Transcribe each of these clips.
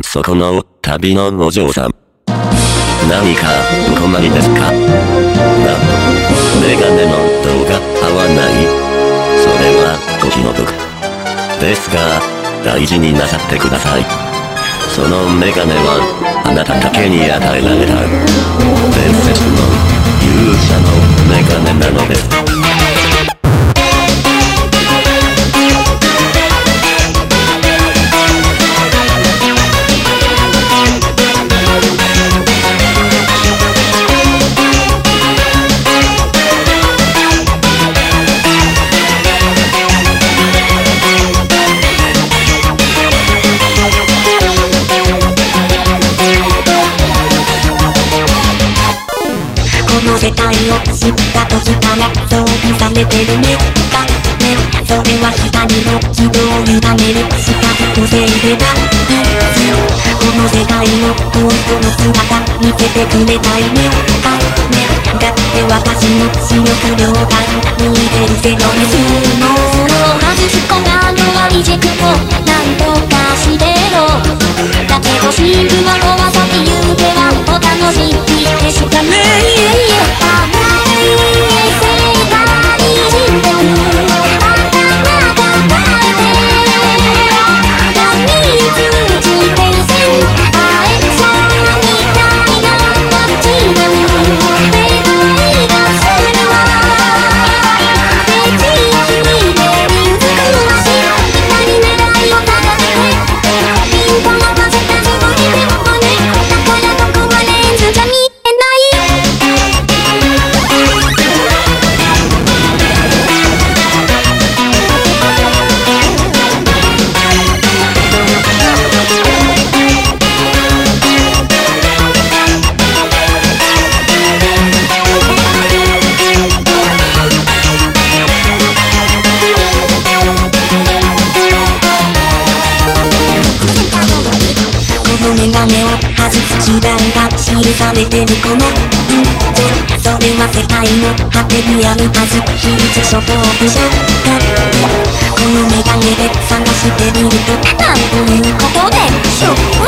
そこの旅のお嬢さん。何かお困りですか？な、メガネの動画合わないそれはお気の毒。ですが、大事になさってください。そのメガネは、あなただけに与えられた、伝説の勇者のメガネなのです。この世界を知ったとしたら装備されてるねだねそれは光の軌道を委ねるしか個性でだこの世界の本当の姿見せてくれたいねだねだって私の視力量が見えてるゼロですもう外す子がのはリジェクトなんとかしてろだけどシンメガネを外す手段が記されてるこのうんとそれは世界の果てにあるはず。秘密書房部署だこのメガネで探してみるとなんということでしょう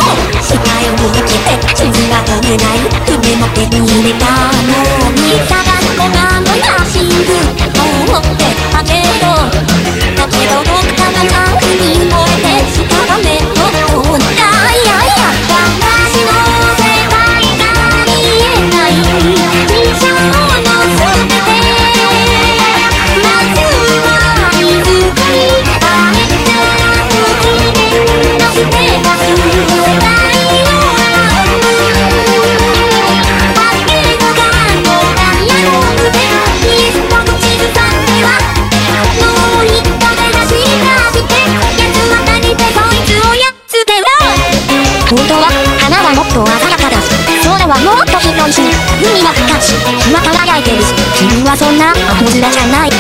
本当は花はもっと鮮やかだし空はもっと広いし海は深いし日は輝いてるし君はそんなアホ面じゃない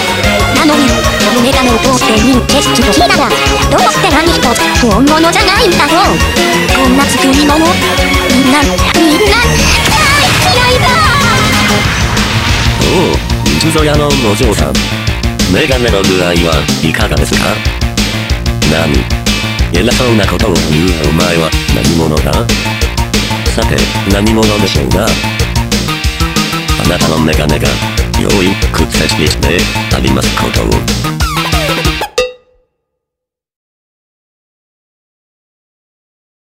なのにこのメガネを通して見る景色と火だがどうして何一つ本物じゃないんだろうこんな作り物みんなみんな大嫌いだおお、水ぞ屋のお嬢さん。メガネの具合はいかがですか？何偉そうなことを言うお前は何者だ？さて、何者でしょうがあなたのメガネが、良い屈折してありますことを。